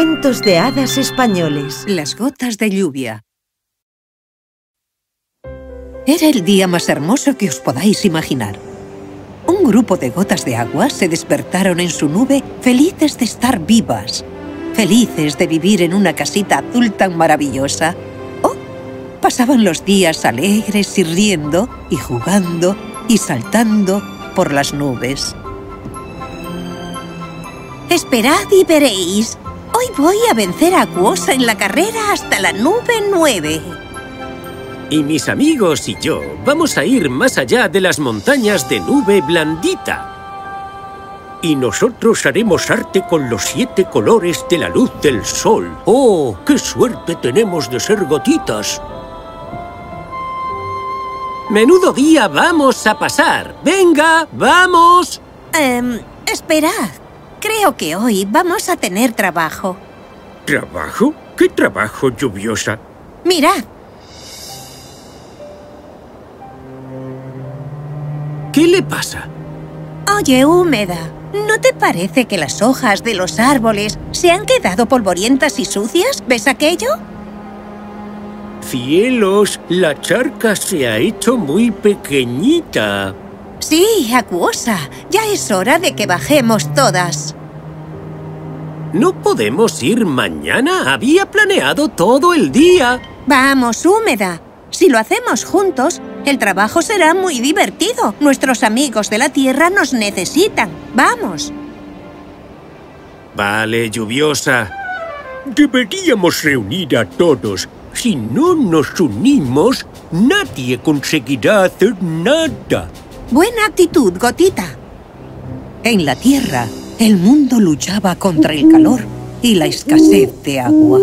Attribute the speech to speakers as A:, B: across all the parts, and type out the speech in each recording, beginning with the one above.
A: Cuentos de hadas españoles
B: Las gotas de lluvia Era el día más hermoso que os podáis imaginar. Un grupo de gotas de agua se despertaron en su nube felices de estar vivas, felices de vivir en una casita azul tan maravillosa. Oh, pasaban los días alegres y riendo y jugando y saltando por las nubes.
C: Esperad y veréis. Hoy voy a vencer a Acuosa en la carrera hasta la nube 9.
D: Y mis amigos y yo vamos a ir más allá de las montañas de nube blandita. Y nosotros haremos arte con los siete colores de la luz del sol. ¡Oh, qué suerte tenemos de ser gotitas! ¡Menudo día vamos a pasar! ¡Venga, vamos!
C: Em, esperad. Creo que hoy vamos a tener trabajo.
D: ¿Trabajo? ¿Qué trabajo, lluviosa?
C: Mirad,
D: ¿Qué le pasa?
C: oye, húmeda. ¿No te parece que las hojas de los árboles se han quedado polvorientas y sucias? ¿Ves aquello?
D: Cielos, la charca se ha hecho muy pequeñita.
C: Sí, acuosa. Ya es hora de que bajemos todas.
D: ¿No podemos ir mañana? Había planeado todo el día.
C: Vamos, húmeda. Si lo hacemos juntos, el trabajo será muy divertido. Nuestros amigos de la Tierra nos necesitan. Vamos.
D: Vale, lluviosa. Deberíamos reunir a todos. Si no nos unimos, nadie conseguirá hacer nada.
C: Buena actitud, Gotita.
B: En la tierra, el mundo luchaba contra el calor y la escasez de agua.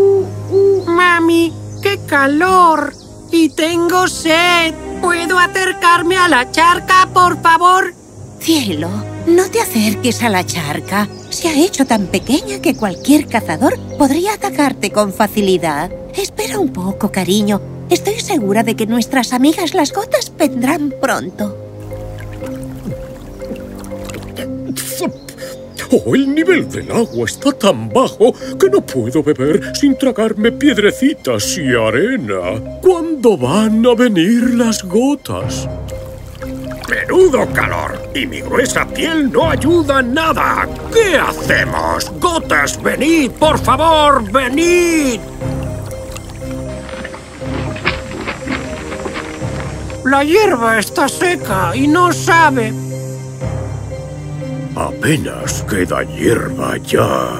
E: Mami, qué calor. Y tengo sed. ¿Puedo acercarme a la charca, por favor?
C: Cielo, no te acerques a la charca. Se ha hecho tan pequeña que cualquier cazador podría atacarte con facilidad. Espera un poco, cariño. Estoy segura de que nuestras amigas las gotas vendrán pronto.
F: Oh, el nivel del agua está tan bajo que no puedo beber sin tragarme piedrecitas y arena. ¿Cuándo van a venir las gotas?
D: ¡Menudo calor! Y mi gruesa piel no ayuda nada. ¿Qué hacemos? ¡Gotas, venid! ¡Por favor, venid!
E: La hierba está seca y no sabe.
F: Apenas queda hierba ya.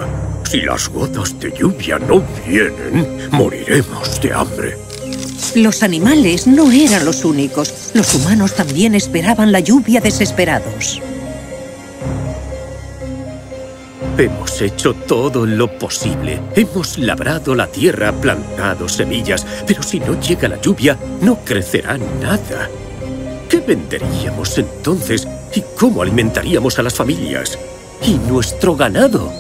F: Si las gotas de lluvia no vienen, moriremos de hambre.
B: Los animales no eran los únicos. Los humanos también esperaban la lluvia desesperados.
D: Hemos hecho todo lo posible. Hemos labrado la tierra, plantado semillas, pero si no llega la lluvia, no crecerá nada. ¿Qué venderíamos entonces? ¿Y cómo alimentaríamos a las familias? ¿Y nuestro ganado?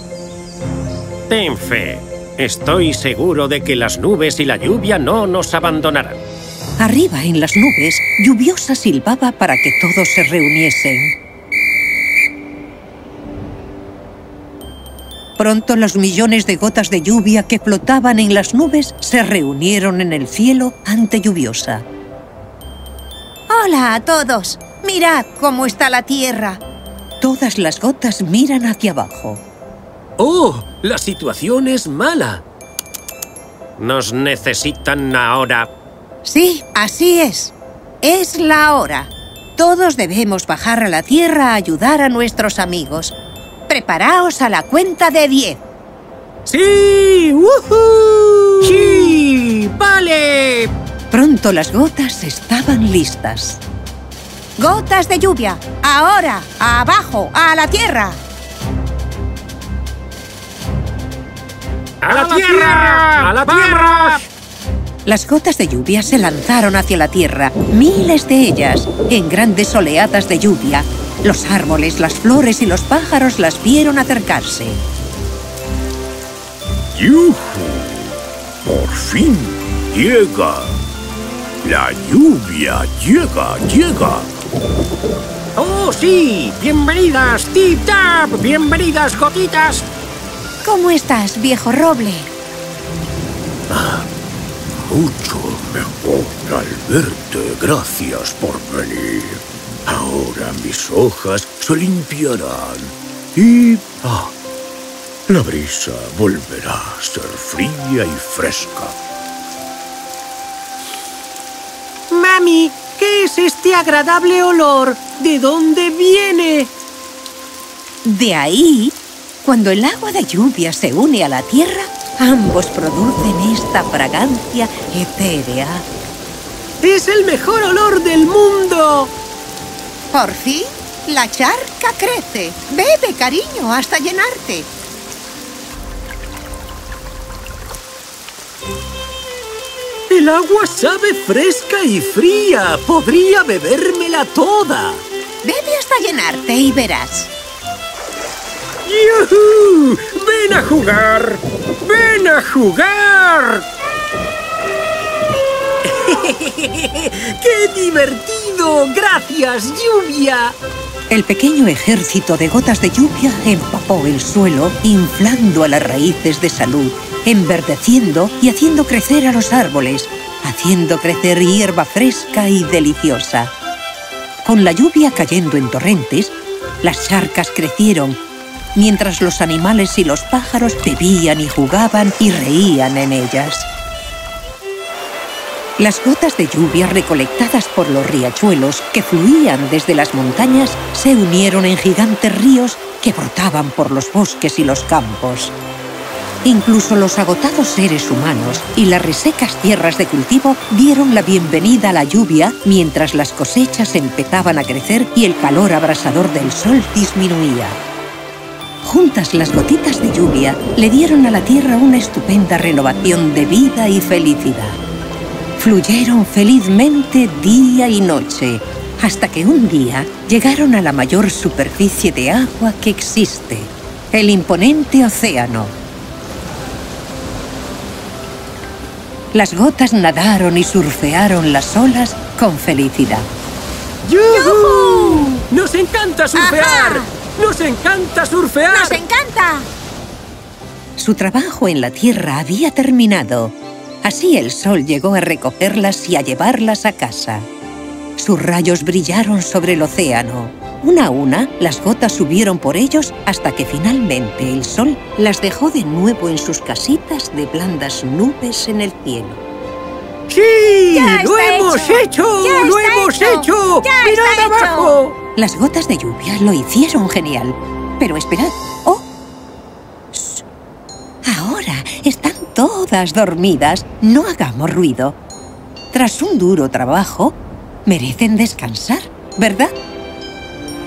D: Ten fe. Estoy seguro de que las nubes y la lluvia no nos abandonarán.
B: Arriba en las nubes, lluviosa silbaba para que todos se reuniesen. Pronto los millones de gotas de lluvia que flotaban en las nubes se reunieron en el cielo ante lluviosa.
C: Hola a todos. Mirad cómo está la tierra.
B: Todas las gotas miran hacia abajo.
D: ¡Oh! La situación es mala. Nos necesitan ahora.
C: Sí, así es. Es la hora. Todos debemos bajar a la tierra a ayudar a nuestros amigos. Preparaos a la cuenta de 10.
D: ¡Sí! ¡Woohoo! ¡Sí! ¡Vale!
B: Pronto las gotas estaban listas.
C: Gotas de lluvia. Ahora, abajo, a la tierra.
D: ¡A la tierra! ¡A la tierra!
B: Las gotas de lluvia se lanzaron hacia la tierra, miles de ellas, en grandes oleadas de lluvia. Los árboles, las flores y los pájaros las vieron acercarse.
F: ¡Yujú! Por fin llega. La lluvia llega, llega.
E: ¡Oh, sí! ¡Bienvenidas, Tip Tap! ¡Bienvenidas, gotitas!
C: ¿Cómo estás, viejo roble?
F: Mucho mejor al verte. Gracias por venir. Ahora mis hojas se limpiarán y... ah, la brisa volverá a ser fría y fresca.
E: Mami, ¿qué es este agradable olor? ¿De dónde viene?
B: De ahí, cuando el agua de lluvia se une a la tierra, ambos producen esta fragancia etérea.
E: ¡Es el mejor olor del mundo!
C: Por fin, la charca crece. Bebe, cariño, hasta llenarte.
D: El agua sabe fresca y fría. Podría bebérmela toda.
C: Bebe hasta llenarte y verás.
E: ¡Yujú! ¡Ven a jugar! ¡Ven a jugar! ¡Qué divertido! ¡Gracias, lluvia!
B: El pequeño ejército de gotas de lluvia empapó el suelo, inflando a las raíces de salud, enverdeciendo y haciendo crecer a los árboles, haciendo crecer hierba fresca y deliciosa. Con la lluvia cayendo en torrentes, las charcas crecieron, mientras los animales y los pájaros bebían y jugaban y reían en ellas. Las gotas de lluvia recolectadas por los riachuelos que fluían desde las montañas se unieron en gigantes ríos que brotaban por los bosques y los campos. Incluso los agotados seres humanos y las resecas tierras de cultivo dieron la bienvenida a la lluvia mientras las cosechas empezaban a crecer y el calor abrasador del sol disminuía. Juntas las gotitas de lluvia le dieron a la tierra una estupenda renovación de vida y felicidad. Fluyeron felizmente día y noche, hasta que un día llegaron a la mayor superficie de agua que existe, el imponente océano. Las gotas nadaron y surfearon las olas con felicidad.
E: ¡Yujú! ¡Nos encanta surfear! ¡Nos encanta surfear!
C: ¡Nos encanta!
B: Su trabajo en la tierra había terminado. Así el sol llegó a recogerlas y a llevarlas a casa. Sus rayos brillaron sobre el océano. Una a una, las gotas subieron por ellos hasta que finalmente el sol las dejó de nuevo en sus casitas de blandas nubes en el cielo.
E: ¡Sí!
C: ¡Ya
E: ¡Lo hemos
C: hecho!
E: ¡Lo hemos
C: hecho!
E: ¡Mirad abajo!
B: Las gotas de lluvia lo hicieron genial. Pero esperad. ¡Oh! Shh. Ahora están todas dormidas. No hagamos ruido. Tras un duro trabajo, merecen descansar, ¿verdad?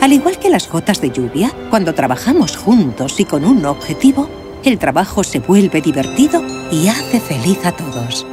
B: Al igual que las gotas de lluvia, cuando trabajamos juntos y con un objetivo, el trabajo se vuelve divertido y hace feliz a todos.